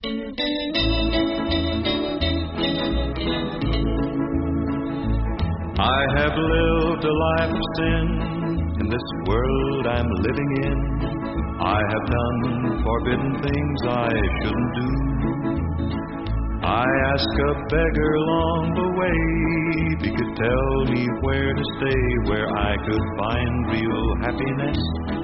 I have lived a life of sin in this world I'm living in. I have done forbidden things I shouldn't do. I ask a beggar along the way if he could tell me where to stay, where I could find real happiness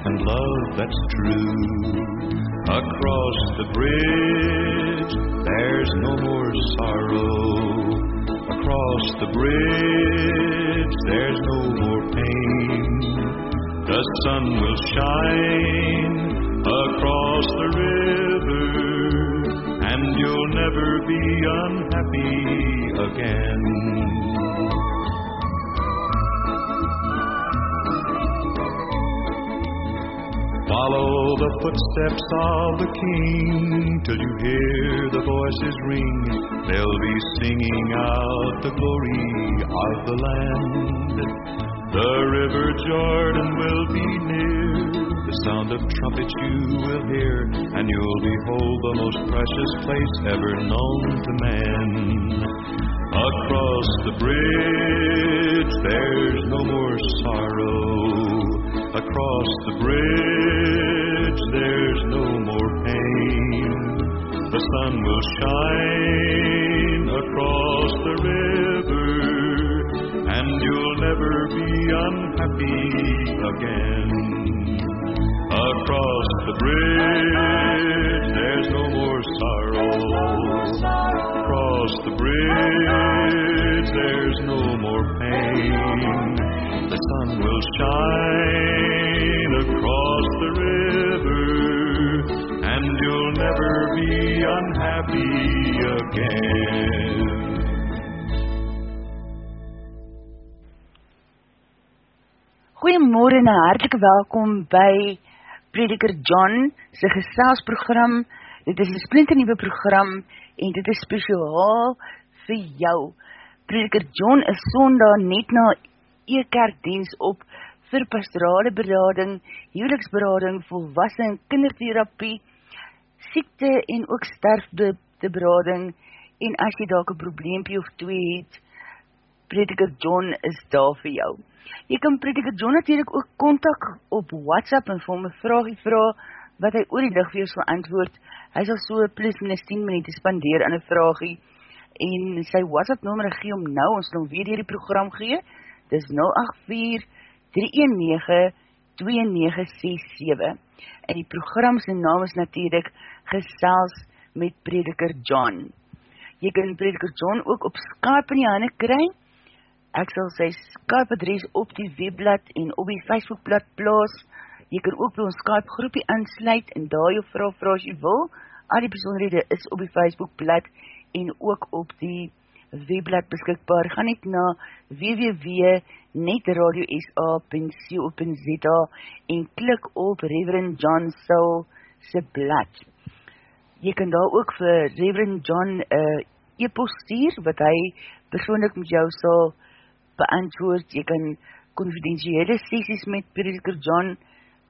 and love that's true. Across the bridge, there's no more sorrow across the bridge, there's no more pain. The sun will shine across the river, and you'll never be unhappy again. Follow the footsteps of the King till you hear the voices ring. They'll be singing out the glory of the land. The river Jordan will be near. The sound of trumpets you will hear, and you'll behold the most precious place ever known to man. Across the bridge, there's no more sorrow across the bridge, there's no more pain. The sun will shine across the river, and you'll never be unhappy again. Across the bridge, there's no more sorrow. Across the bridge, there's no more pain. The sun will shine Goeiemôre en hartelike welkom by Prediker John se geselsprogram. Dit is 'n splinternuwe program en dit is spesiaal vir jou. Prediker John is Sondag net na e-kerkdiens op vir pastorale berading, huweliksberading, volwasse en kinderterapie, siekte en ook sterfde te berading en as jy dalk 'n probleempie of twee het, Prediker John is daar vir jou. Jy kan Prediker John natuurlijk ook kontak op WhatsApp en vir hom een vraagie vraag wat hy oor die dag vir jou sal antwoord. Hy sal so plus minus 10 minuut spandeer aan een vraagie en sy WhatsApp nummer gee om nou, ons sal weer hier die program gee, dis 084 319 2967 en die program sy naam is natuurlijk Gesels met Prediker John. Jy kan Prediker John ook op Skype in die handen kry, ek sal sy Skype adres op die webblad en op die Facebookblad plaas, jy kan ook by ons Skype groepie ansluit en daar jou vraag vraag as jy wil, al die besonderhede is op die Facebookblad en ook op die webblad beskikbaar, ga net na www.netradiosa.co.za en klik op Reverend John Soul se blad. Jy kan daar ook vir Reverend John uh, e-post stuur, wat hy persoonlik met jou sal beantwoord. Jy kan confidentiële sessies met Prediker John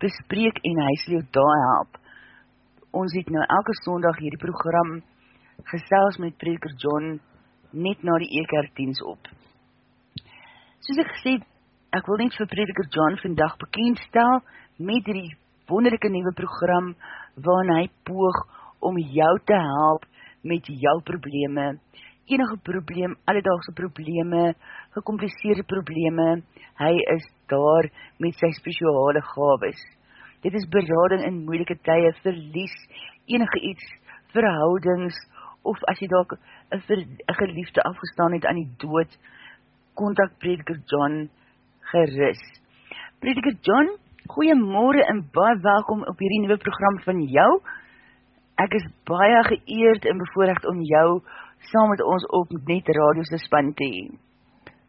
bespreek en hy sal jou daar help. Ons het nou elke sondag hierdie program gesels met Prediker John net na die eekherdienst op. Soos ek gesê, ek wil net vir Prediker John vandag bekendstel met die wonderlijke nieuwe program waarin hy poog om jou te help met jou probleme, enige probleem, alledaagse probleme, gecompliceerde probleme, hy is daar met sy speciale gaves. Dit is berading in moeilike tye, verlies, enige iets, verhoudings, of as jy dalk een geliefde afgestaan het aan die dood, contact Prediker John geris. Prediker John, goeiemorgen en baie welkom op hierdie nieuwe program van jou. Ek is baie geëerd en bevoorrecht om jou saam met ons op net radio se span te heen.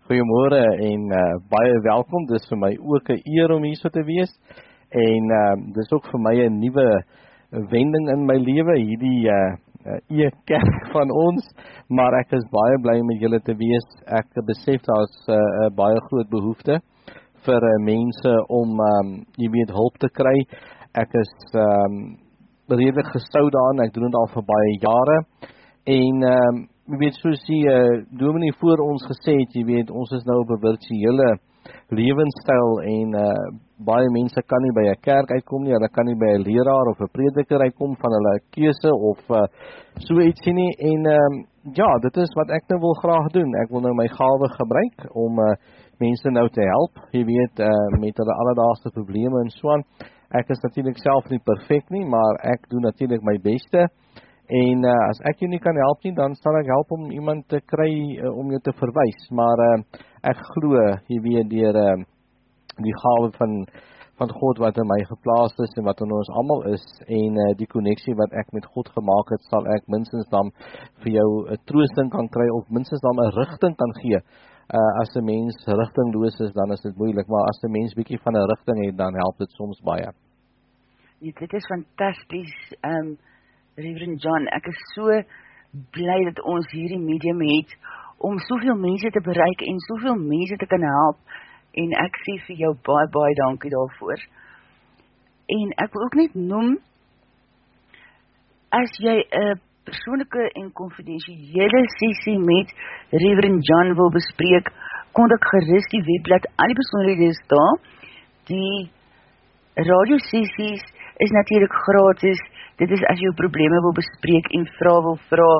Goeiemorgen en uh, baie welkom, dit is vir my ook een eer om hier so te wees en uh, dit is ook vir my een nieuwe wending in my leven, hierdie uh, uh, e-kerk van ons, maar ek is baie blij met julle te wees. Ek besef daar is uh, uh, baie groot behoefte vir uh, mense om um, jy weet hulp te kry. Ek is um, redelik gestou daarin. Ek doen dit al vir baie jare. En ehm um, jy weet soos die uh, dominee voor ons gesê het, jy weet ons is nou op 'n virtuele lewenstyl en uh, baie mense kan nie by 'n kerk uitkom nie, hulle kan nie by 'n leraar of 'n prediker uitkom van hulle keuse of uh, so ietsie nie en ehm um, ja, dit is wat ek nou wil graag doen. Ek wil nou my gawe gebruik om uh, mense nou te help, jy weet, uh, met hulle alledaagse probleme en so aan. Ek is natuurlik self nie perfek nie, maar ek doen natuurlik my beste. En uh, as ek jou nie kan help nie, dan sal ek help om iemand te kry uh, om jou te verwys. Maar uh, ek glo jy weet deur uh, die gawe van van God wat in my geplaas is en wat in ons almal is en uh, die koneksie wat ek met God gemaak het, sal ek minstens dan vir jou 'n troosting kan kry of minstens dan 'n rigting kan gee. Uh, as 'n mens rigtingloos is, dan is dit moeilik, maar as 'n mens bietjie van 'n rigting het, dan help dit soms baie. Ja, dit is fantasties. Ehm um, Reverend John, ek is so bly dat ons hierdie medium het om soveel mense te bereik en soveel mense te kan help en ek sê vir jou baie baie dankie daarvoor. En ek wil ook net noem as jy 'n persoonlike en konfidensiële sessie met Reverend John wil bespreek, kontak gerus die webblad al die besonderhede is daar. Die radio sessies is natuurlik gratis. Dit is as jy probleme wil bespreek en vra wil vra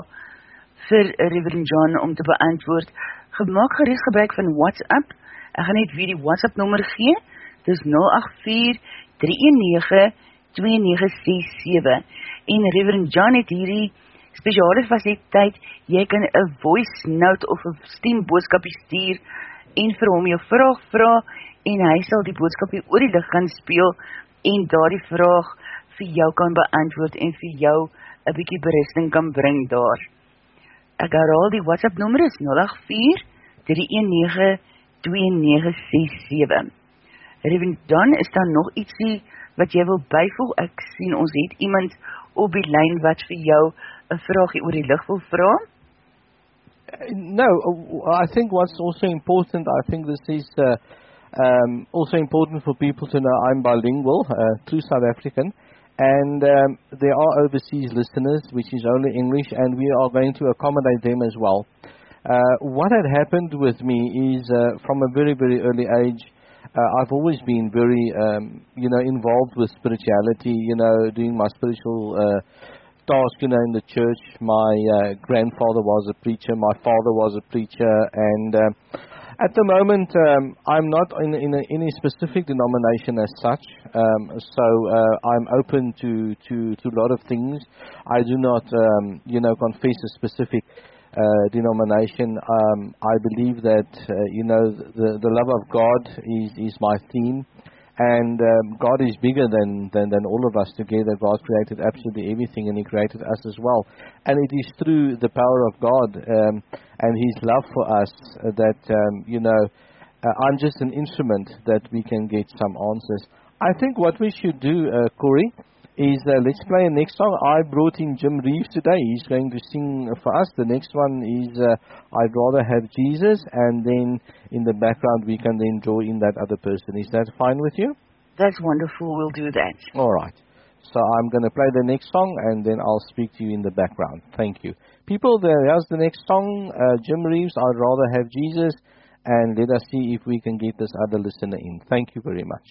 vir Reverend John om te beantwoord. Gemaak gerus gebruik van WhatsApp. Ek gaan net weer die WhatsApp nommer gee. Dis 084 319 2967. En Reverend John het hierdie speciale faciliteit, jy kan een voice note of een stem boodskapie stuur en vir hom jou vraag vraag en hy sal die boodskapie oor die licht gaan speel en daar die vraag vir jou kan beantwoord en vir jou een bykie beristing kan bring daar. Ek herhaal die WhatsApp nummer is 084-319-2967. Reverend Don, is daar nog ietsie wat jy wil bijvoeg? Ek sien ons het iemand op die lijn wat vir jou een vraagje oor die licht wil vraag? No, I think what's also important, I think this is uh, um, also important for people to know I'm bilingual, uh, true South African, and um, there are overseas listeners, which is only English, and we are going to accommodate them as well. Uh, what had happened with me is uh, from a very, very early age, uh, I've always been very, um, you know, involved with spirituality, you know, doing my spiritual uh, task, you know, in the church. My uh, grandfather was a preacher, my father was a preacher, and uh, at the moment um, I'm not in, in a, any specific denomination as such. Um, so uh, I'm open to, to, to a lot of things. I do not, um, you know, confess a specific uh, denomination. Um, I believe that uh, you know the the love of God is is my theme, and um, God is bigger than, than than all of us together. God created absolutely everything, and He created us as well. And it is through the power of God um, and His love for us that um, you know uh, I'm just an instrument that we can get some answers. I think what we should do, uh, Corey is uh, let's play a next song. I brought in Jim Reeves today. He's going to sing for us. The next one is uh, I'd Rather Have Jesus, and then in the background we can then draw in that other person. Is that fine with you? That's wonderful. We'll do that. All right. So I'm going to play the next song, and then I'll speak to you in the background. Thank you. People, there's the next song. Uh, Jim Reeves, I'd Rather Have Jesus, and let us see if we can get this other listener in. Thank you very much.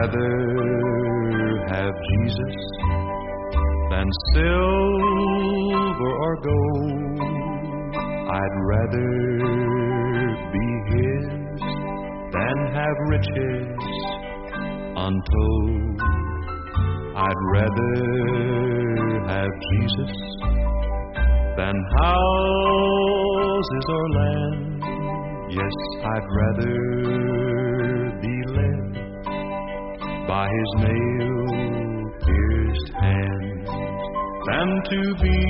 Rather have Jesus than silver or gold. I'd rather be His than have riches untold. I'd rather have Jesus than houses or land. Yes, I'd rather by his nail pierced hands than to be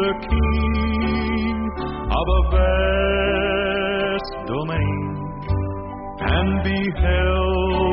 the king of a vast domain and be held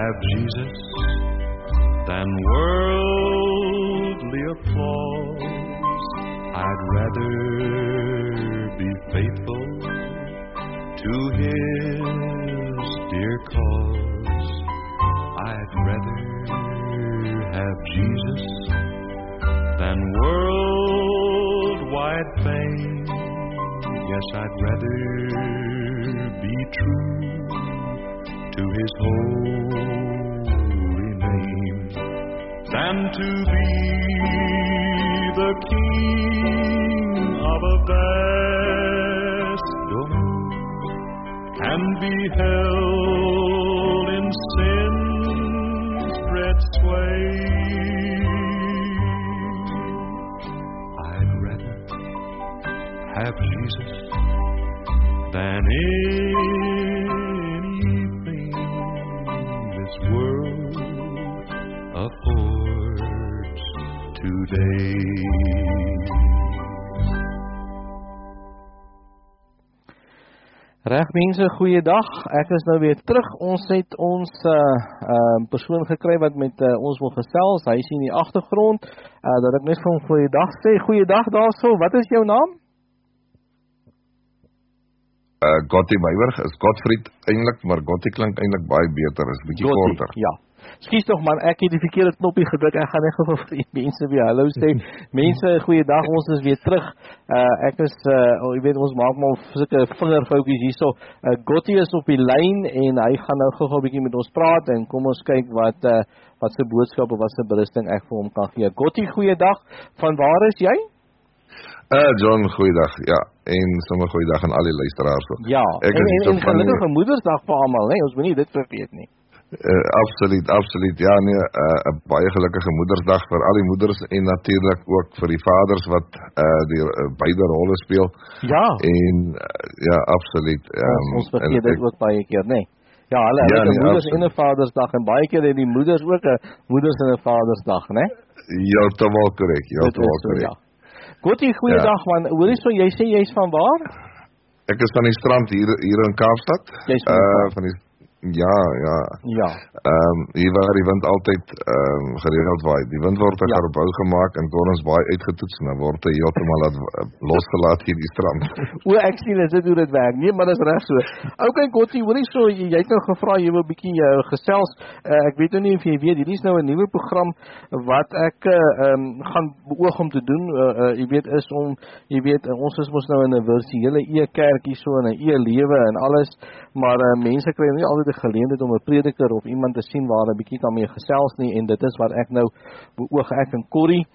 have Jesus than worldly applause. I'd rather be faithful to His dear cause. I'd rather have Jesus than worldwide fame. Yes, I'd rather be true to His than to be the king of a vast domain. And be held Reg mense, goeiedag. Ek is nou weer terug. Ons het ons uh um persoon gekry wat met uh, ons wil gesels. Hy is in die agtergrond. Uh dat ek net vir hom goeiedag sê. Goeiedag daarso. Wat is jou naam? Uh Gotti Meiberg is Godfried eintlik, maar Gotti klink eintlik baie beter, is bietjie korter. Ja. Skus tog man, ek het die verkeerde knoppie gedruk. Ek gaan net gou vir die mense weer hallo sê. mense, goeiedag. Ons is weer terug. Uh ek is uh oh, jy weet ons maak maar sulke vingerfoutjies hierso. Uh Gotti is op die lyn en hy gaan nou gou-gou 'n bietjie met ons praat en kom ons kyk wat uh wat se boodskap of wat se berusting ek vir hom kan gee. Gotti, goeiedag. Van waar is jy? Uh John, goeiedag. Ja, en sommer goeiedag aan al die luisteraars ook. Ja. Ek en is en, en van die- gelukkige Moedersdag vir almal? Nee, ons moenie dit vergeet nie. Uh, absoluut, absoluut. Ja, nee, 'n uh, baie gelukkige Moedersdag vir al die moeders en natuurlik ook vir die vaders wat uh die uh, beide rolle speel. Ja. En uh, ja, absoluut. Ons, Um, ons vergeet dit ook baie keer, nê. Nee. Ja, hulle Ja, ja, het 'n nee, moeders absoluut. en 'n vadersdag en baie keer het die moeders ook 'n moeders en 'n vadersdag, né? Heeltemal korrek, Dit heeltemal is so, korrek. ja. Goeie goeiedag man. Hoorie so jy sê jy's van waar? Ek is van die strand hier hier in Kaapstad. Jy's van uh strand. van die ja, ja. Ja. Ehm um, hier waar die wind altyd ehm um, gereeld waai. Die wind word Ja. ja. gebou gemaak en word ons baie uitgetoets en dan word hy heeltemal laat losgelaat hier die strand. O, ek sien dit is hoe dit werk. Nee, maar dis reg so. Okay, Gotti, hoorie so jy, jy het nou gevra jy wil 'n bietjie jou gesels. Uh, ek weet nou nie of jy weet, hierdie is nou 'n nuwe program wat ek uh, um, gaan beoog om te doen. Uh, uh, jy weet is om jy weet uh, ons is mos nou in 'n virtuele e-kerk hier so in 'n e-lewe en alles, maar uh, mense kry nie altyd 'n geleentheid om 'n prediker of iemand te sien waar 'n bietjie daarmee gesels nie. En dit is wat ek nou beoog. Ek en Corrie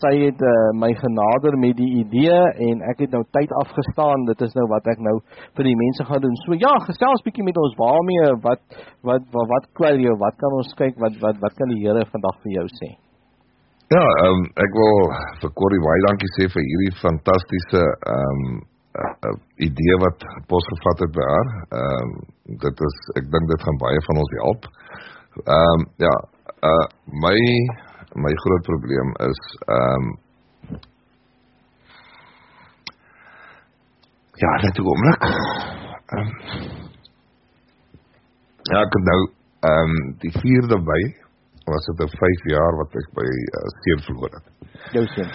sy het uh, my genader met die idee en ek het nou tyd afgestaan. Dit is nou wat ek nou vir die mense gaan doen. So ja gesels bietjie met ons waarmee wat wat wat, wat kwel jou? Wat kan ons kyk? Wat wat wat kan die Here vandag vir jou sê? Ja, ehm um, ek wil vir Corrie baie dankie sê vir hierdie fantastiese ehm um, uh, uh, idee wat posgevat het by haar. Ehm um, dit is ek dink dit gaan baie van ons help. Ehm um, ja, uh my my groot probleem is ehm um, Ja, net 'n oomblik. Ehm Ja, ek nou ehm um, die 4de Mei was dit 'n 5 jaar wat ek by uh, seun verloor het. jou sien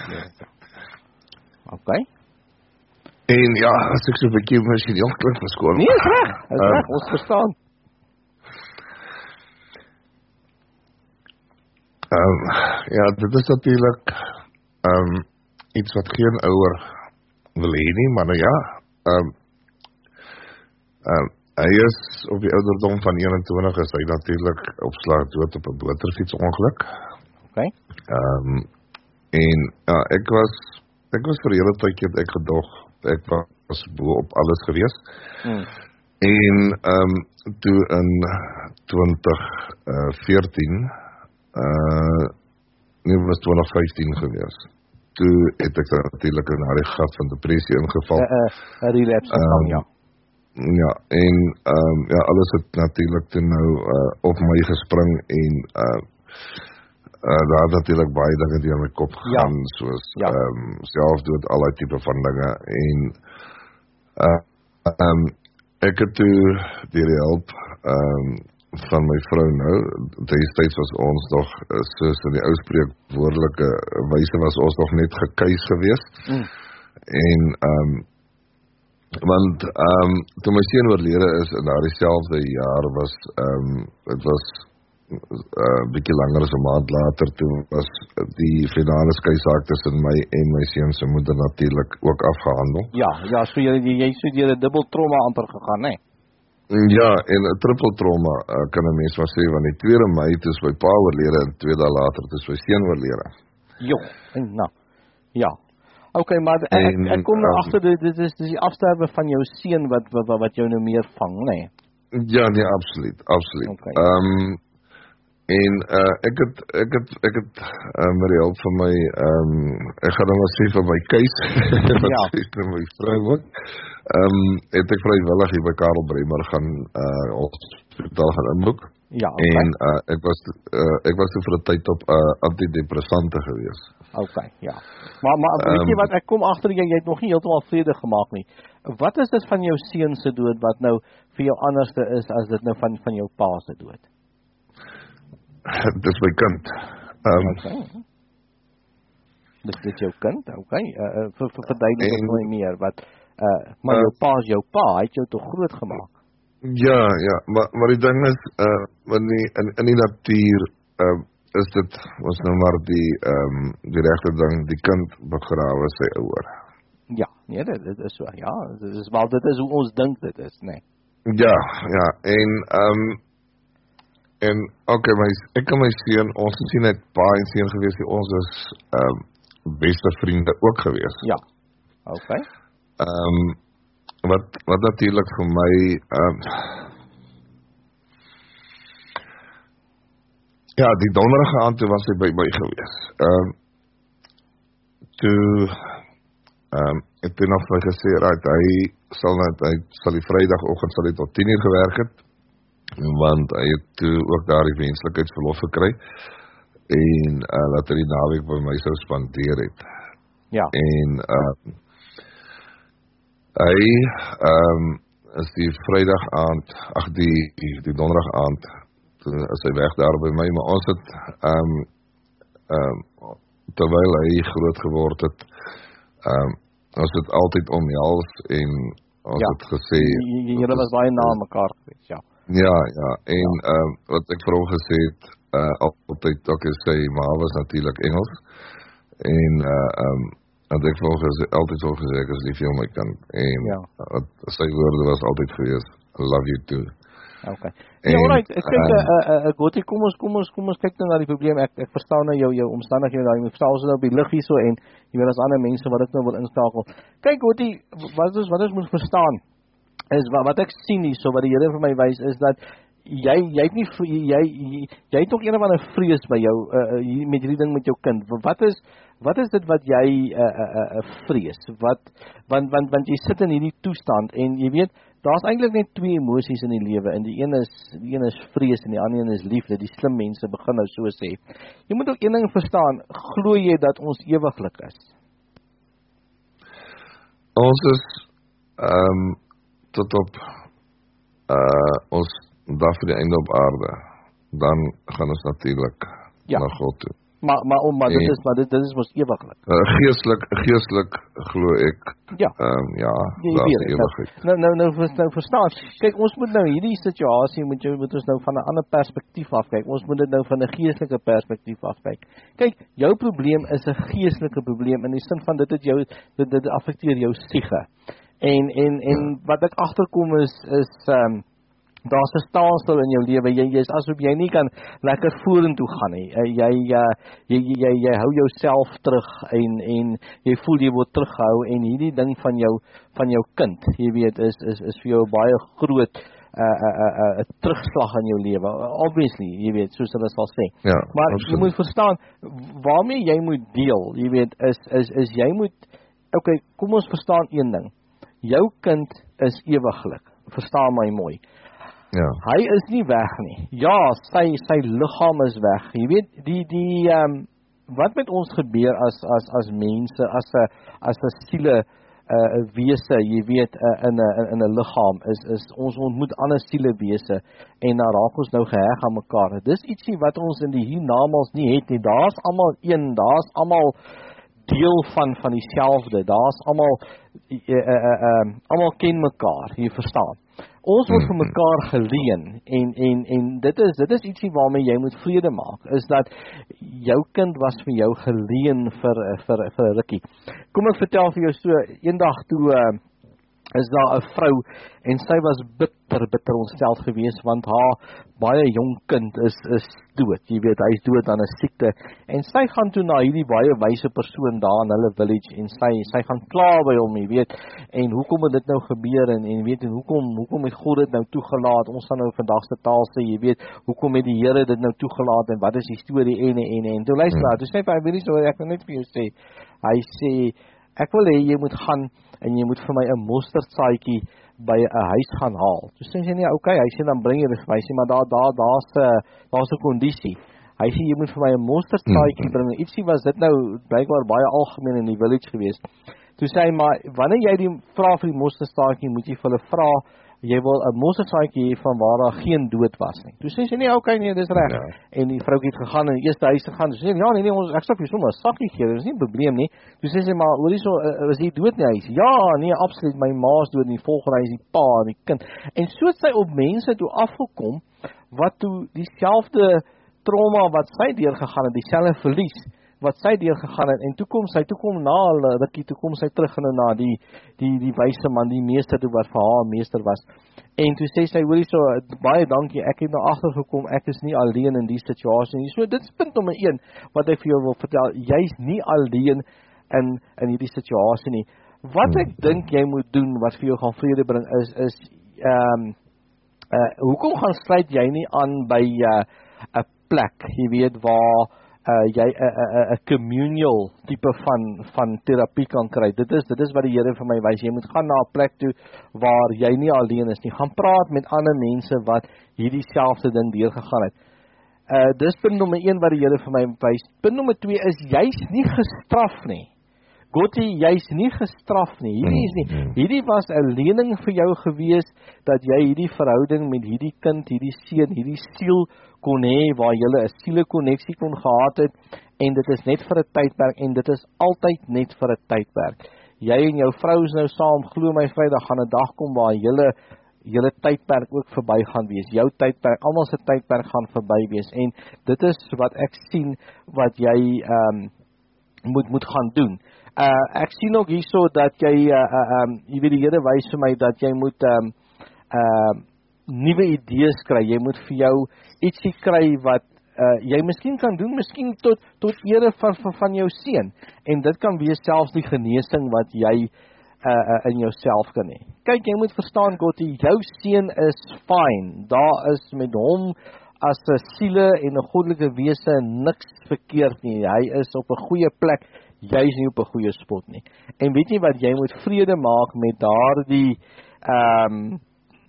Okay En ja, as ek so 'n bietjie emosioneel klink verskoon. nee is reg is reg ons verstaan Ehm um, ja, dit is natuurlik ehm um, iets wat geen ouer wil hê nie, maar nou ja, ehm um, ehm um, hy is op die ouderdom van 21 is hy natuurlik op slag dood op 'n motorfiets ongeluk. Okay Ehm um, en ja, ek was ek was vir 'n hele tydjie het ek gedog ek was bo op alles gewees. hmm. En ehm um, toe in 2014 uh nee, was 2015 gewees. Toe het ek natuurlik in daardie gat van depressie ingeval. 'n 'n relapse geval, Ehm, ja. Ja, en ehm um, ja, alles het natuurlik toe nou uh, op my gespring en uh uh daar het natuurlik baie dinge deur my kop gegaan ja. soos Ja. ehm um, selfdood, al daai tipe van dinge en uh ehm um, ek het toe deur die hulp ehm um, van my vrou nou, destyds was ons nog uh, soos in die ou spreek woordelike wyse was ons nog net gekuis geweest. Mm. En ehm um, want ehm um, toe my seun oorlede is in daardie selfde jaar was ehm um, dit was uh, bietjie langer as 'n maand later toe was die finale skeisaak tussen my en my seun se moeder natuurlik ook afgehandel. Ja, ja, so jy jy jy so deur 'n dubbel trauma amper gegaan, né? Ja, en 'n triple trauma uh, kan 'n mens maar sê want die 2 Mei toe is my pa oorlede en 2 dae later toe is my seun oorlede. Jo, en nou. Ja. OK, maar ek, ek, ek kom nou En, agter dit dit is dis die afsterwe van jou seun wat wat wat jou nou meer vang, né? Ja, nee, absoluut, absoluut. Okay. Ehm um, en uh, ek het ek het ek het uh, met die hulp van my ehm um, ek gaan nou maar sê van my keus wat Ja. sê vir my vrou ook. Ehm um, het ek vrywillig hier by Karel Bremer gaan uh hospitaal gaan inboek Ja, okay. en uh, ek was uh, ek was toe vir 'n tyd op uh, antidepressante gewees. Okay, ja. Maar maar weet jy Ehm, wat ek kom agter jy jy het nog nie heeltemal vrede gemaak nie. Wat is dit van jou seun se dood wat nou vir jou anderste is as dit nou van van jou pa se dood? Dis my kind. Ehm um, Okay. Dis dit jou kind, okay. Uh, uh vir vir verduidelik En- ons mooi meer wat uh maar Uh, jou pa is jou pa, hy het jou tog groot gemaak. Ja, ja, maar maar die ding is uh die in, in die natuur uh is dit ons nou maar die ehm um, die regte ding, die kind begrawe sy ouer. Ja, nee, dit, dit is so. Ja, dit is wel dit is hoe ons dink dit is, nê. Nee. Ja, ja, en ehm um, en okay, my ek en my seun, ons sien net pa en seun gewees, die ons is ehm um, beste vriende ook gewees. Ja. Okay. Ehm um, wat wat natuurlik vir my ehm um, Ja, die donderige aand toe was hy by my gewees. Ehm um, toe ehm um, het hy nog vir gesê dat hy sal net hy sal die Vrydagoggend sal hy tot 10:00 gewerk het want hy het toe ook daardie wenslikheidsverlof gekry en uh, dat hy die naweek by my sou spandeer het Ja. en uh, hy ehm um, is die Vrydag aand ag die die, die Donderdag aand toe is hy weg daar by my maar ons het ehm um, ehm um, terwyl hy groot geword het ehm um, ons het altyd omhels en ons Ja. het gesê Julle was baie na mekaar gewees, ja. Ja, ja, en ehm uh, wat ek vir hom gesê het, uh altyd ook is sy ma was natuurlik Engels. En uh ehm um, en ek hom gesê altyd so gesê ek is lief vir my kind en Ja. wat sy woorde was altyd gewees, love you too. Okay. En, Ja, alright, ek kyk ehm, eh eh Gotie, kom ons kom ons kom ons kyk nou na die probleem. Ek ek verstaan nou jou jou omstandighede daar. Jy verstaan ons nou op die lig hierso en jy weet as ander mense wat ek nou wil inskakel. Kyk Gotie, wat is wat ons moet verstaan is wat wat ek sien hierso wat die Here vir my wys is dat jy jy het nie jy jy, jy het tog een of ander vrees by jou uh, met hierdie ding met jou kind. Wat is wat is dit wat jy 'n uh, 'n uh, uh, vrees? Wat want want want jy sit in hierdie toestand en jy weet daar's eintlik net twee emosies in die lewe en die een is die een is vrees en die ander een is liefde. Die slim mense begin nou so sê. Jy moet ook een ding verstaan, glo jy dat ons ewiglik is? Ons is ehm um, tot op uh ons dag vir die einde op aarde. Dan gaan ons natuurlik Ja. na God toe. Maar maar om maar dit En- is maar dit dit is mos ewiglik. Uh, geestelik geestelik glo ek Ja. ehm um, ja, Jy daar's ewigheid. nou nou nou vers- nou verstaan. Kyk, ons moet nou hierdie situasie moet jy moet ons nou van 'n ander perspektief af kyk. Ons moet dit nou van 'n geestelike perspektief af kyk. Kyk, jou probleem is 'n geestelike probleem in die sin van dit het jou dit dit affekteer jou siege. En en en wat ek agterkom is is ehm um, daar's 'n staalsel in jou lewe. Jy jy's asof jy nie kan lekker vorentoe gaan nie. Uh, jy, uh, jy jy jy jy hou jouself terug en en jy voel jy word teruggehou en hierdie ding van jou van jou kind, jy weet, is is is vir jou baie groot 'n 'n 'n 'n terugslag in jou lewe. Obviously, jy weet, soos hulle sal sê. Ja, maar absoluut. jy moet verstaan waarmee jy moet deel, jy weet, is is is jy moet okay, kom ons verstaan een ding. Jou kind is ewiglik. Verstaan my mooi. Ja. Hy is nie weg nie. Ja, sy sy liggaam is weg. Jy weet die die ehm um, wat met ons gebeur as as as mense as 'n as 'n siele 'n uh, wese, jy weet uh, in 'n in 'n liggaam is is ons ontmoet ander siele wese en dan raak ons nou geheg aan mekaar. Dis ietsie wat ons in die hiernamaals nie het nie. Daar's almal een, daar's almal deel van van dieselfde. Daar's almal uh, uh, uh, uh, almal ken mekaar, jy verstaan. Ons word vir Mhm. mekaar geleen en en en dit is dit is ietsie waarmee jy moet vrede maak is dat jou kind was vir jou geleen vir vir vir 'n rukkie. Kom ek vertel vir jou so eendag toe uh, is daar 'n vrou en sy was bitter bitter ontstel geweest want haar baie jong kind is is dood. Jy weet, hy's dood aan 'n siekte en sy gaan toe na hierdie baie wyse persoon daar in hulle village en sy sy gaan kla by hom, jy weet. En hoekom het dit nou gebeur en en weet en hoekom hoekom het God dit nou toegelaat? Ons gaan nou vandag se taal sê, jy weet, hoekom het die Here dit nou toegelaat en wat is die storie en en en. Toe luister, Hmm. toe sê hy vir my, so ek wil net vir jou sê. Hy sê ek wil hê jy moet gaan en jy moet vir my 'n mosterdsaadjie by 'n huis gaan haal. Toe sê sy nee, okay, hy sê dan bring jy dit vir my. Hy sê maar daar daar daar's 'n daar's 'n kondisie. Hy sê jy moet vir my 'n mosterdsaadjie bring. Ietsie was dit nou blykbaar baie algemeen in die village geweest. Toe sê hy maar wanneer jy die vra vir die mosterdsaadjie, moet jy vir hulle vra jy wil 'n mosterdsaadjie hê van waar daar geen dood was nie. Toe sê sy nee, okay nee, dis reg. Ja. En die vroutjie het gegaan en die eerste huis gegaan. Sy sê ja, nee nee, ons ek sê vir sommer 'n sakkie gee, dis nie 'n probleem nie. Toe sê sy maar, hoorie so, uh, is hy dood nie huis? Ja, nee, absoluut, my ma's dood en die volgende huis die pa en die kind. En so het sy op mense toe afgekom wat toe dieselfde trauma wat sy deurgegaan het, dieselfde verlies wat sy deurgegaan het. En toe kom sy toe kom na hulle rukkie toe kom sy terug en na die die die wyse man die meester toe wat vir haar meester was. En toe sê sy hoorie so baie dankie. Ek het nou agtergekom ek is nie alleen in die situasie nie. So dit is punt nommer 1 wat ek vir jou wil vertel. Jy's nie alleen in in hierdie situasie nie. Wat ek dink jy moet doen wat vir jou gaan vrede bring is is ehm um, uh hoekom gaan sluit jy nie aan by 'n uh, 'n plek, jy weet waar uh jy 'n 'n 'n communal tipe van van terapie kan kry. Dit is dit is wat die Here vir my wys. Jy moet gaan na 'n plek toe waar jy nie alleen is nie. Gaan praat met ander mense wat hierdie selfde ding deurgegaan het. Uh dis punt nommer 1 wat die Here vir my wys. Punt nommer 2 is jy's nie gestraf nie. Gotie, jy's nie gestraf nie. Hierdie is nie. Mm, mm. Hierdie was 'n lening vir jou gewees dat jy hierdie verhouding met hierdie kind, hierdie seun, hierdie siel kon hê waar jy 'n siele koneksie kon gehad het en dit is net vir 'n tydperk en dit is altyd net vir 'n tydperk. Jy en jou vrou is nou saam, glo my Vrydag gaan 'n dag kom waar julle julle tydperk ook verby gaan wees. Jou tydperk, almal se tydperk gaan verby wees en dit is wat ek sien wat jy ehm um, moet moet gaan doen. Uh ek sien ook hierso dat jy uh uh um jy weet die Here wys vir my dat jy moet um uh nuwe idees kry. Jy moet vir jou ietsie kry wat uh jy miskien kan doen, miskien tot tot ere van van, van jou seun. En dit kan wees selfs die genesing wat jy uh, uh in jouself kan hê. Kyk, jy moet verstaan God, jou seun is fyn. Daar is met hom as 'n siele en 'n goddelike wese niks verkeerd nie. Hy is op 'n goeie plek. Jy's nie op 'n goeie spot nie. En weet jy wat jy moet vrede maak met daardie ehm um,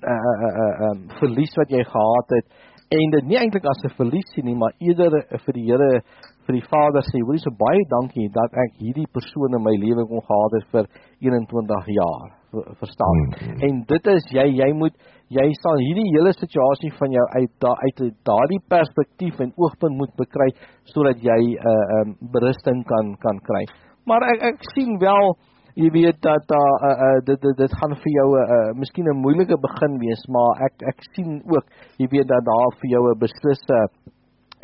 uh, uh, uh, um, verlies wat jy gehad het en dit nie eintlik as 'n verlies sien nie, maar eerder vir die Here vir die Vader sê, hoorie so baie dankie dat ek hierdie persoon in my lewe kon gehad het vir 21 jaar. Ver, verstaan? Mm. En dit is jy jy moet jy sal hierdie hele situasie van jou uit da, uit daardie perspektief en oogpunt moet bekry sodat jy 'n uh, um, berusting kan kan kry. Maar ek ek sien wel jy weet dat daar uh, uh, dit, dit dit gaan vir jou 'n uh, uh, miskien 'n moeilike begin wees, maar ek ek sien ook jy weet dat daar vir jou 'n beslisse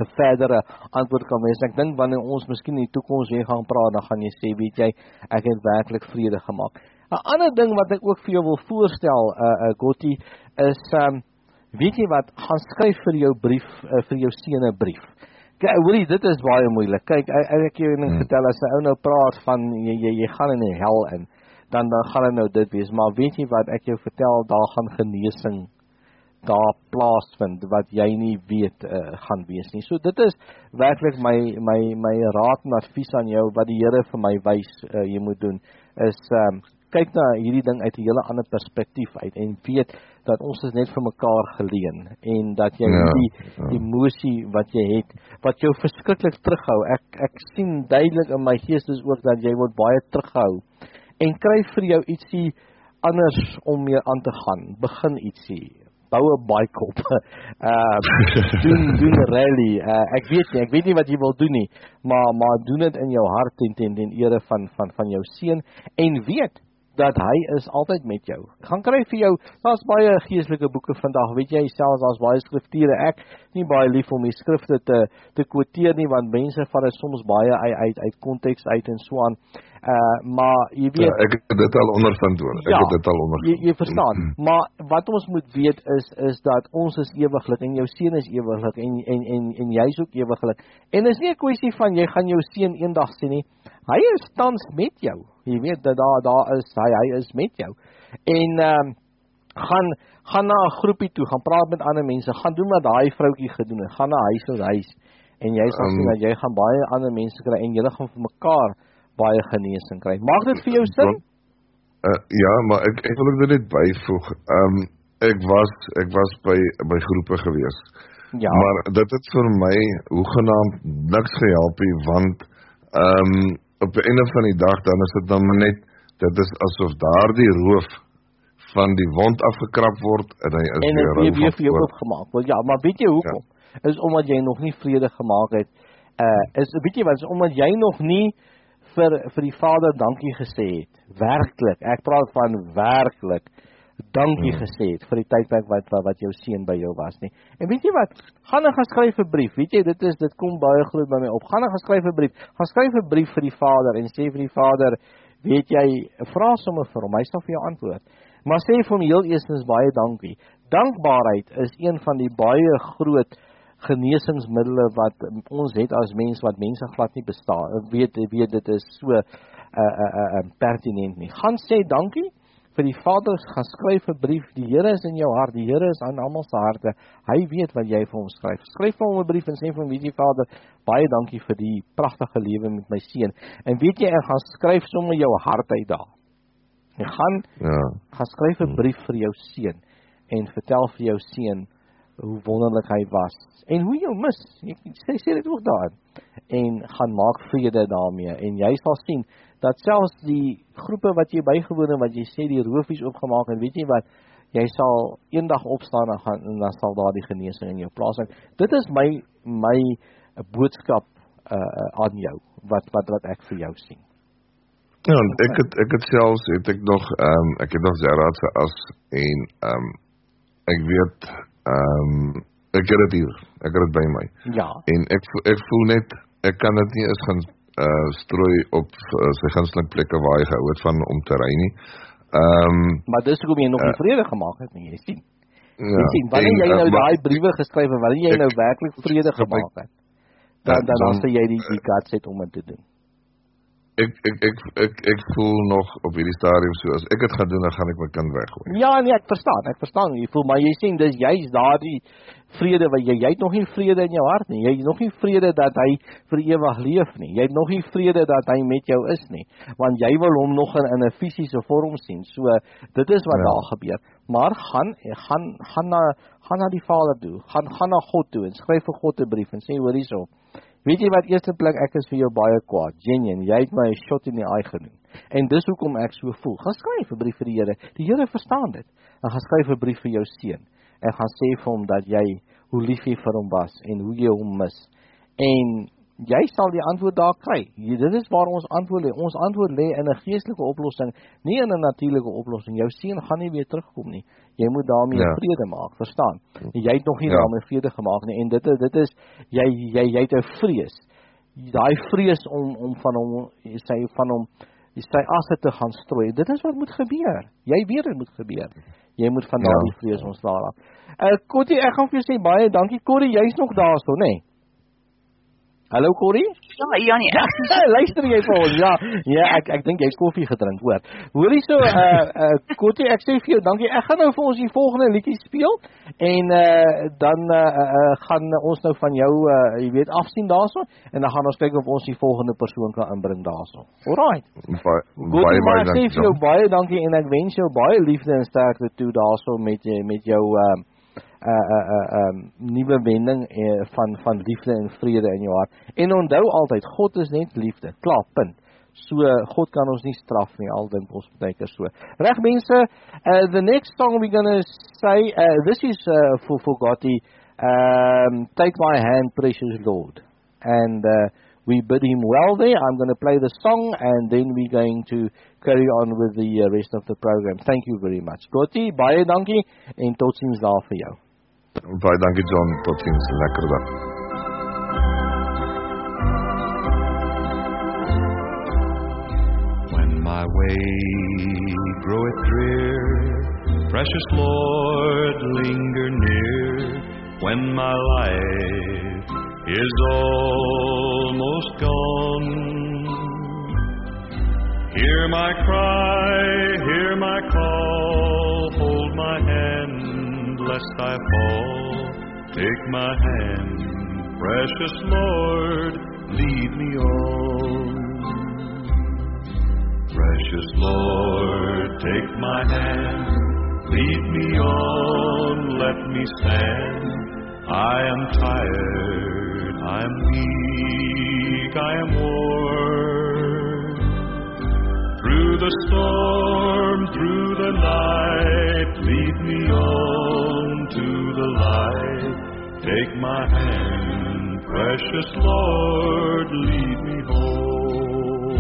'n verdere antwoord kan wees. Ek dink wanneer ons miskien in die toekoms weer gaan praat, dan gaan jy sê, weet jy, ek het werklik vrede gemaak. 'n Ander ding wat ek ook vir jou wil voorstel, uh uh Gotti, is um weet jy wat, gaan skryf vir jou brief uh, vir jou seun 'n brief. Kyk, hoorie, dit is baie moeilik. Kyk, ek ek jou Hmm. vertel as 'n ou nou praat van jy jy, jy gaan in die hel in, dan dan gaan dit nou dit wees, maar weet jy wat ek jou vertel, daar gaan genesing daar plaasvind wat jy nie weet uh, gaan wees nie. So dit is werklik my my my raad en advies aan jou wat die Here vir my wys uh, jy moet doen is um, kyk na hierdie ding uit 'n hele ander perspektief uit en weet dat ons is net vir mekaar geleen en dat jy ja, die ja. emosie wat jy het wat jou verskriklik terughou. Ek ek sien duidelik in my gees is ook dat jy word baie terughou en kry vir jou ietsie anders om mee aan te gaan. Begin ietsie. Bou 'n bike op. Uh doen doen 'n rally. Uh ek weet nie, ek weet nie wat jy wil doen nie, maar maar doen dit in jou hart en ten ten ere van van van jou seun en weet dat hy is altyd met jou. Gaan kry vir jou, daar's baie geestelike boeke vandag. Weet jy selfs daar's baie skrifture. Ek nie baie lief om die skrifte te te quoteer nie want mense vat dit soms baie uit uit uit konteks uit en so aan. Uh maar jy weet ja, ek het dit al ondervind hoor. Ek ja, het dit al ondervind. Jy, jy verstaan. maar wat ons moet weet is is dat ons is ewiglik en jou seun is ewiglik en en en en jy's ook ewiglik. En dis nie 'n kwessie van jy gaan jou seun eendag sien nie. Hy is tans met jou. Jy weet dat daar daar is hy hy is met jou. En ehm um, gaan gaan na 'n groepie toe, gaan praat met ander mense, gaan doen wat daai vroutjie gedoen het. Gaan na huis tot huis en jy sal um, sien dat jy gaan baie ander mense kry en julle gaan vir mekaar baie genesing kry. Maak dit vir jou sin? Uh, ja, maar ek ek wil dit net byvoeg. Ehm um, ek was ek was by by groepe gewees. Ja. Maar dit het vir my hoegenaamd niks gehelp nie want ehm um, op die einde van die dag dan is dit dan net dit is asof daardie roof van die wond afgekrap word en hy is en weer weer weer vir jou opgemaak. Wel ja, maar weet jy hoekom? Ja. Is omdat jy nog nie vrede gemaak het. Uh is weet jy wat is omdat jy nog nie vir vir die Vader dankie gesê het. Werklik. Ek praat van werklik dankie hmm. gesê het vir die tydperk wat wat jou seun by jou was nie. En weet jy wat? Gaan en gaan skryf 'n brief. Weet jy dit is dit kom baie groot by my op. Gaan en gaan skryf 'n brief. Gaan skryf 'n brief vir die Vader en sê vir die Vader, weet jy, vra sommer vir hom. Hy sal vir jou antwoord. Maar sê vir hom heel eerstens baie dankie. Dankbaarheid is een van die baie groot genesingsmiddels wat ons het as mens wat mense glad nie bestaan. Ek weet weet dit is so uh, uh, uh, uh, pertinent nie. Gaan sê dankie vir die Vader gaan skryf 'n brief. Die Here is in jou hart. Die Here is aan almal se harte. Hy weet wat jy vir hom skryf. Skryf vir hom 'n brief en sê vir hom, "Weet jy Vader, baie dankie vir die pragtige lewe met my seun." En weet jy, ek gaan skryf sommer jou hart uit daar. Jy gaan ja. gaan skryf 'n brief vir jou seun en vertel vir jou seun hoe wonderlik hy was en hoe jy mis. Jy sê sê dit ook daar. En gaan maak vrede daarmee en jy sal sien dat selfs die groepe wat jy bygewoon het wat jy sê die roofies oopgemaak het, weet jy wat, jy sal eendag opstaan en gaan en dan sal daar die genesing in jou plaas vind. Dit is my my boodskap uh aan jou wat wat wat ek vir jou sien. Ja, ek het ek het selfs het ek nog um, ek het nog Gerard se as en um, ek weet ehm um, ek het dit hier. Ek het dit by my. Ja. En ek ek voel net ek kan dit nie eens gaan uh strooi op uh, sy gunsteling plekke waar hy gehou het van om te ry nie. Ehm um, maar dis hoekom jy nog nie uh, vrede gemaak het nie, jy sien. Ja, jy sien, wanneer jy nou uh, daai briewe geskryf het, wanneer jy nou werklik vrede gemaak het, dan dan dan sê jy die die God sê om dit te doen ek ek ek ek ek voel nog op hierdie stadium so as ek dit gaan doen dan gaan ek my kind weggooi. Ja nee, ek verstaan. Ek verstaan. Jy voel maar jy sien dis juist daardie vrede wat jy jy het nog nie vrede in jou hart nie. Jy het nog nie vrede dat hy vir ewig leef nie. Jy het nog nie vrede dat hy met jou is nie. Want jy wil hom nog in 'n fisiese vorm sien. So dit is wat ja. daar gebeur. Maar gaan gaan gaan na gaan na die Vader toe. Gaan gaan na God toe en skryf vir God 'n brief en sê hoor hierso. Weet jy wat eerste plek ek is vir jou baie kwaad. Genien, jy het my 'n shot in die eye genoem. En dis hoekom ek so voel. Gaan skryf 'n brief vir die Here. Die Here verstaan dit. En gaan skryf 'n brief vir jou seun. En gaan sê vir hom dat jy hoe lief jy vir hom was en hoe jy hom mis. En jy sal die antwoord daar kry. Dit is waar ons antwoord lê. Ons antwoord lê in 'n geestelike oplossing, nie in 'n natuurlike oplossing. Jou seun gaan nie weer terugkom nie. Jy moet daarmee ja. vrede maak, verstaan? Jy het nog nie ja. daarmee vrede gemaak nie en dit is dit is jy jy jy het 'n vrees. Daai vrees om om van hom sê van hom sy asse te gaan strooi. Dit is wat moet gebeur. Jy weet dit moet gebeur. Jy moet van daardie ja. vrees ontslae raak. Uh Kotie, ek gaan vir jou sê baie dankie. Kotie, jy's nog daarso, nê? Nee? Hallo Corrie? Ja, Janie. Ja, luister jy vir ons? Ja, ja, ek ek dink jy het koffie gedrink, hoor. Hoorie so, uh uh Corrie, ek sê vir jou dankie. Ek gaan nou vir ons die volgende liedjie speel en uh dan uh, uh gaan ons nou van jou uh jy weet afsien daarso en dan gaan ons kyk of ons die volgende persoon kan inbring daarso. Alraai. Baie baie baie dankie. Ek sê vir jou baie dankie en ek wens jou baie liefde en sterkte toe daarso met met jou uh uh uh uh um nuwe wending uh, van van liefde en vrede in jou hart. En onthou altyd, God is net liefde. Klaar, punt. So God kan ons nie straf nie, al dink ons baie keer so. Reg mense, uh the next song we're going to say uh this is uh for for Gotti um take my hand precious Lord. And uh we bid him well there. I'm going to play the song and then we're going to carry on with the uh, rest of the program. Thank you very much. Gotti, baie dankie en totsiens daar vir jou. Baie dankie John, totiens, lekker dag. When my way groweth drear, precious Lord, linger near. When my life is almost gone, hear my cry, hear my call, hold my hand lest I fall. Take my hand, precious Lord, lead me on. Precious Lord, take my hand, lead me on, let me stand. I am tired, I am weak, I am worn. Through the storm, through the night, lead me on to the light. Take my hand, precious Lord, lead me home.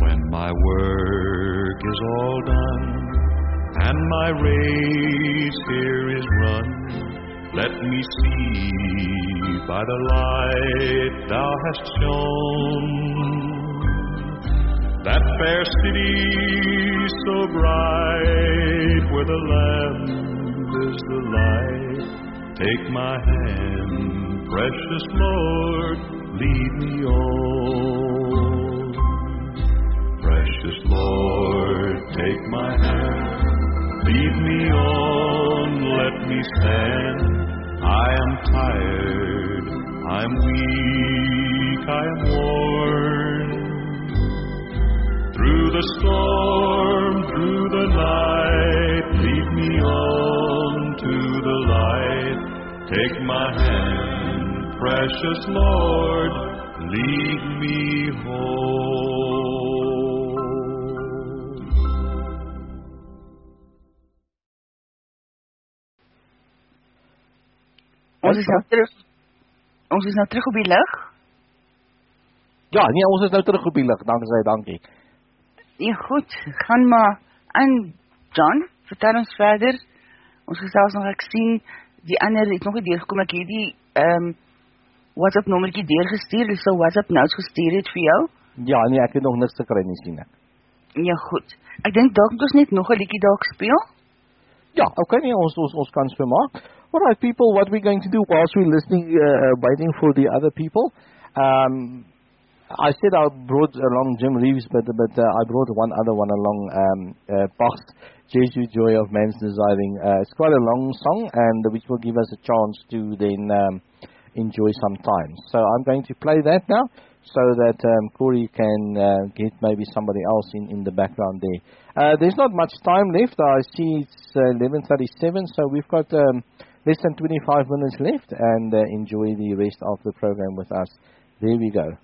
When my work is all done and my race here is run, let me see by the light thou hast shone that fair city so bright where the Lamb is the light. Take my hand, precious Lord, lead me on. Precious Lord, take my hand, lead me on, let me stand. I am tired, I'm weak, I am worn. Through the storm, through the night, lead me on to the light. Take my hand, precious Lord, lead me home. Ons is nou terug. Ons is nou terug op die lig. Ja, nee, ons is nou terug op die lig. Dankie, dankie. Nee, goed. Gaan maar aan John, vertel ons verder. Ons gesels nog ek sien die ander het nog nie deurgekom. Ek het die ehm um, WhatsApp nommertjie deurgestuur. Dis so WhatsApp notes gestuur het vir jou. Ja, nee, ek het nog niks gekry nie sien ek. Ja, goed. Ek dink dalk moet ons net nog 'n liedjie dalk speel. Ja, okay, nee, ons ons ons kan speel maar. Alright people, what we're going to do whilst we're listening uh, waiting for the other people. Um I said I brought along Jim Reeves, but but uh, I brought one other one along, um, uh, Bach's Joy of Man's Desiring. Uh, it's quite a long song, and which will give us a chance to then um, enjoy some time. So I'm going to play that now, so that um, Corey can uh, get maybe somebody else in, in the background there. Uh, there's not much time left. I see it's uh, 11:37, so we've got um, less than 25 minutes left, and uh, enjoy the rest of the program with us. There we go.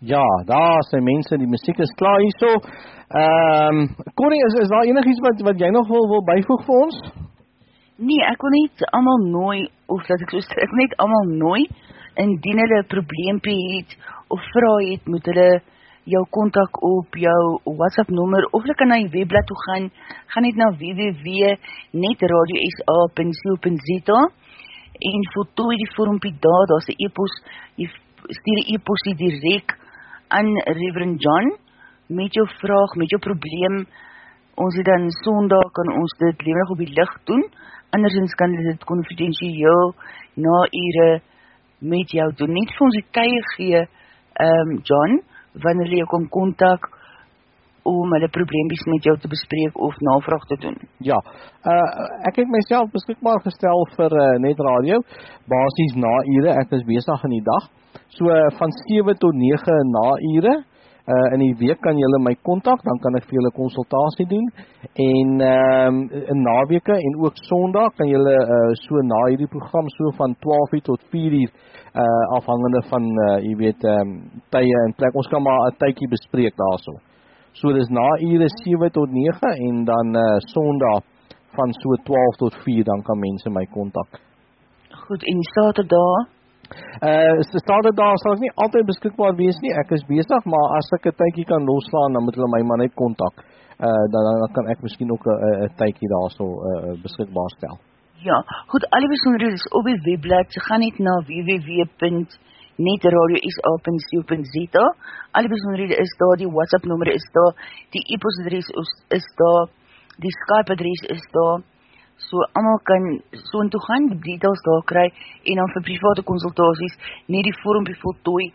Ja, daar die mense, die musiek is klaar hierso. Ehm, um, Corrie, is is daar enigiets wat wat jy nog wil wil byvoeg vir ons? Nee, ek wil net almal nooi of dat ek so sê, ek net almal nooi indien hulle 'n probleempie het of vra het, moet hulle jou kontak op jou WhatsApp nommer of hulle kan na die webblad toe gaan. Gaan net na www.netradiosa.co.za en voltooi die vormpie daar, daar's 'n e-pos, jy stuur 'n e-pos direk aan Reverend John met jou vraag, met jou probleem. Ons het dan Sondag kan ons dit lewendig op die lig doen. Andersins kan dit konfidensieel na ure met jou doen. Net vir ons die tye gee, um, John, wanneer jy kom kontak om hulle probleempies met jou te bespreek of navraag te doen. Ja, uh, ek het myself beskikbaar gestel vir uh, net radio, basis na ure, ek is bezig in die dag, so uh, van 7 tot 9 na ure, uh, in die week kan julle my kontak, dan kan ek vir julle consultatie doen, en um, in naweke en ook sondag kan julle uh, so na hierdie program so van 12 uur tot 4 uur, uh, afhangende van, uh, jy weet, um, tye en plek, ons kan maar een tykie bespreek daar so. So dis na ure 7 tot 9 en dan uh, sondag van so 12 tot 4 dan kan mense my kontak. Goed, en Saterdag Uh, Saterdag sal ek nie altyd beskikbaar wees nie. Ek is besig, maar as ek 'n tydjie kan loslaan, dan moet hulle my maar net kontak. Uh dan dan kan ek miskien ook 'n 'n tydjie daarso uh beskikbaar stel. Ja, goed, al die besonderhede is op die webblad. Jy gaan net na www.netradiosa.co.za. Al die besonderhede is daar, die WhatsApp nommer is daar, die e-pos adres is, is daar, die Skype adres is daar. So allemaal kan so in toe gaan, die details daar kry, en dan vir private consultaties, nie die vormpie voltooi,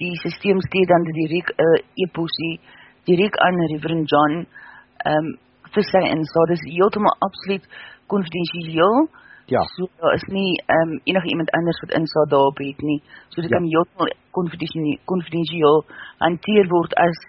die systeem steed dan direct uh, e-posie, direct aan Reverend John, um, vir sy insta, dis heeltemaal absoluut confidentieel, ja. so daar is nie um, enige iemand anders wat insta daarop het nie, so dit ja. kan heeltemaal confidentieel hanteer word as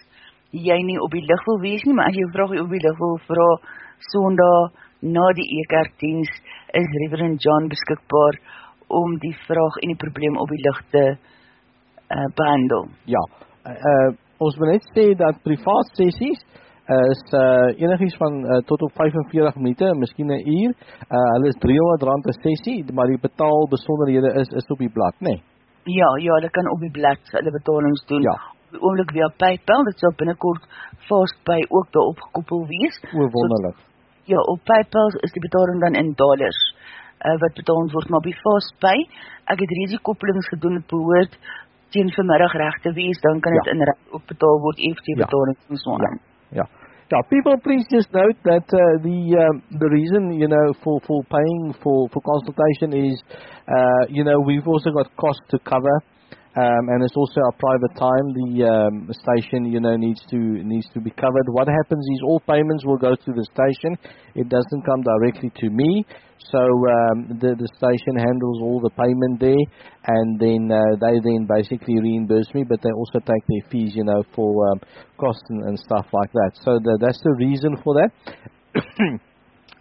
jy nie op die licht wil wees nie, maar as jy vraag op die licht wil vraag, sondag, na die eekherkdienst is Reverend John beskikbaar om die vraag en die probleem op die licht te uh, behandel. Ja, uh, uh, ons wil net sê dat privaat sessies is uh, enigies van uh, tot op 45 minute, miskien een uur, uh, hulle is 300 rand een sessie, maar die betaal besonderhede is, is op die blad, nee? Ja, ja, hulle kan op die blad hulle betalings doen. Ja. Oomlik via Paypal, dit sal binnenkort vast by ook daar opgekoppel wees. O, wonderlik. So, ja, op PayPal is die betaling dan in dollars uh, wat betaald word, maar op die Fastpay, ek het reeds die koppelings gedoen, het behoort teen vanmiddag recht te wees, dan kan ja. het in recht ook betaal word, EFT ja. betaling en so ja. ja. Yeah, Now, people, please just note that uh, the um, the reason you know for for paying for for consultation is, uh, you know, we've also got costs to cover. Um, and it's also our private time. The um, station, you know, needs to needs to be covered. What happens is all payments will go to the station. It doesn't come directly to me. So um, the the station handles all the payment there, and then uh, they then basically reimburse me. But they also take their fees, you know, for um, costs and, and stuff like that. So the, that's the reason for that.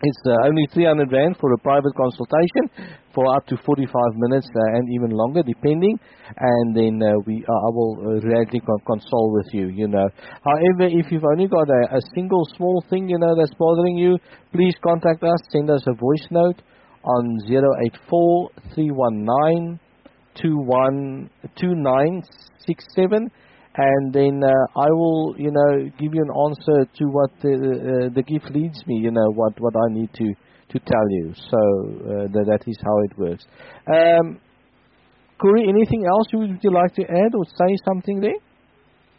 It's uh, only 300 Rand for a private consultation for up to 45 minutes uh, and even longer, depending. And then uh, we, uh, I will uh, directly con- consult with you, you know. However, if you've only got a, a single small thing, you know, that's bothering you, please contact us. Send us a voice note on 084 319 2967 and then uh, I will, you know, give you an answer to what the, uh, the gift leads me, you know, what, what I need to, to tell you. So uh, that, that is how it works. Um, Corey, anything else you would you like to add or say something there?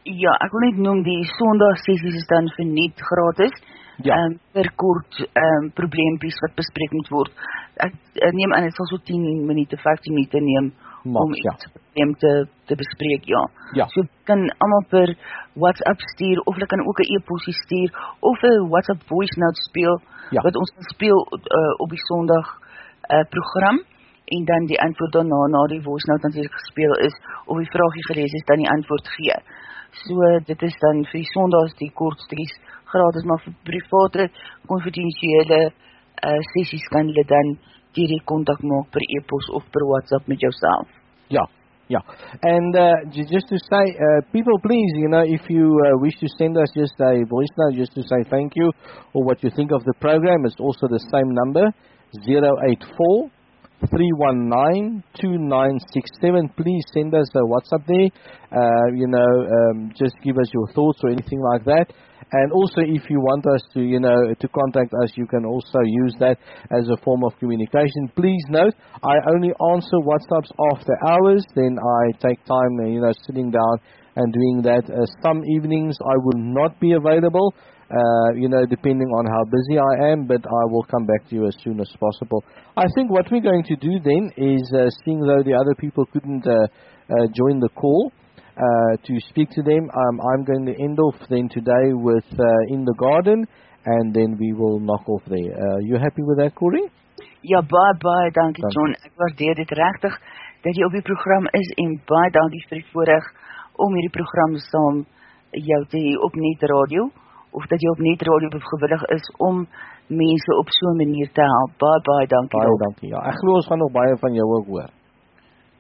Ja, ek wil net noem die sondag sessies is dan vir net gratis. Ja. Um, per kort um, probleempies wat bespreek moet word. Ek, ek neem aan, het sal so 10 minute, 15 minute neem Max, om iets ja. probleem te, te bespreek, ja. ja. So kan allemaal per WhatsApp stuur, of hulle kan ook een e-postie stuur, of een WhatsApp voice note speel, ja. wat ons speel uh, op die sondag uh, program, en dan die antwoord daarna, na die voice note natuurlijk gespeel is, of die vraagje gelees is, dan die antwoord gee. So, dit is dan vir die sondags die kortstries gratis, maar vir private, confidentiële uh, sessies kan hulle dan maak per e-post of per WhatsApp Yeah, and uh, just to say, uh, people, please, you know, if you uh, wish to send us just a voice note, just to say thank you or what you think of the program, it's also the same number, zero eight four three one nine two nine six seven. Please send us a WhatsApp there. Uh, you know, um, just give us your thoughts or anything like that. And also, if you want us to, you know, to contact us, you can also use that as a form of communication. Please note, I only answer WhatsApps after hours. Then I take time, you know, sitting down and doing that. Uh, some evenings I will not be available. Uh, you know, depending on how busy I am, but I will come back to you as soon as possible. I think what we're going to do then is, uh, seeing though the other people couldn't uh, uh, join the call, uh, to speak to them. Um, I'm going to end off then today with uh, In the Garden, and then we will knock off there. Uh, you happy with that, Corey? Ja, baie, baie dankie Dankie. John. Ek waardeer dit regtig dat jy op die program is en baie dankie vir die voorreg om hierdie program saam jou te hê op Net Radio of dat jy op Net Radio gewillig is om mense op so 'n manier te help. Baie, baie dankie. Baie daarop. dankie. Ja, ek glo ons gaan nog baie van jou ook hoor.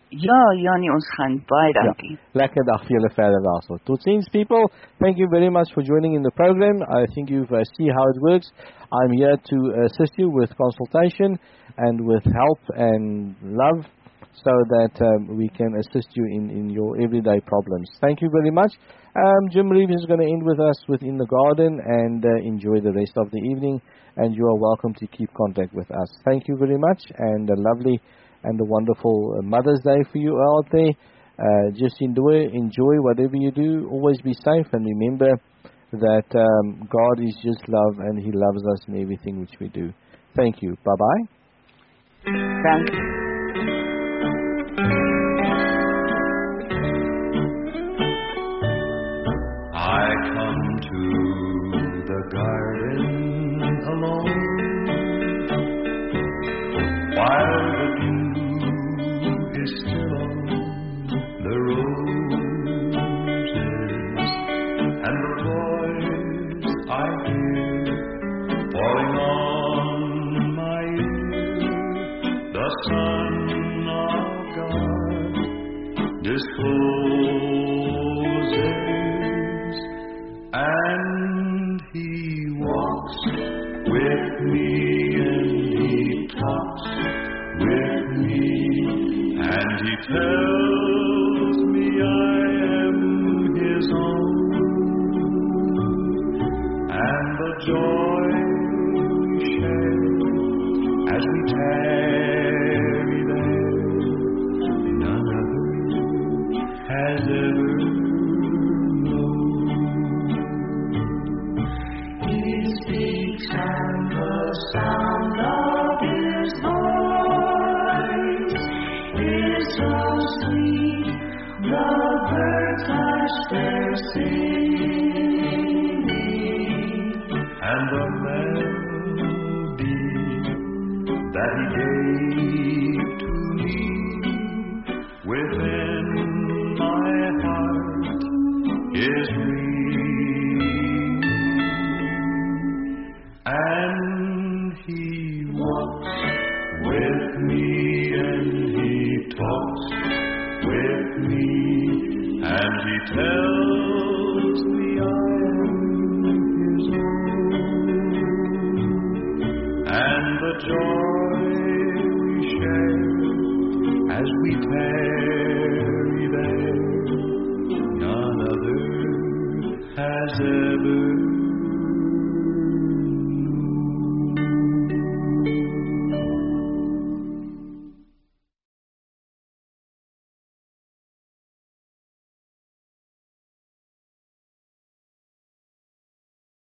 Ja, ja, nee, ons gaan. Baie dankie. Lekker dag vir julle verder daarso. Totsiens people. Thank you very much for joining in the program. I think you uh, see how it works. I'm here to assist you with consultation and with help and love so that um, we can assist you in, in your everyday problems. Thank you very much. Um, Jim Reeves is going to end with us within the garden and uh, enjoy the rest of the evening. And you are welcome to keep contact with us. Thank you very much and a lovely and a wonderful uh, Mother's Day for you out there. Uh, just enjoy, enjoy whatever you do. Always be safe and remember that um, God is just love and He loves us in everything which we do. Thank you. Bye bye. Dankie. Ooh.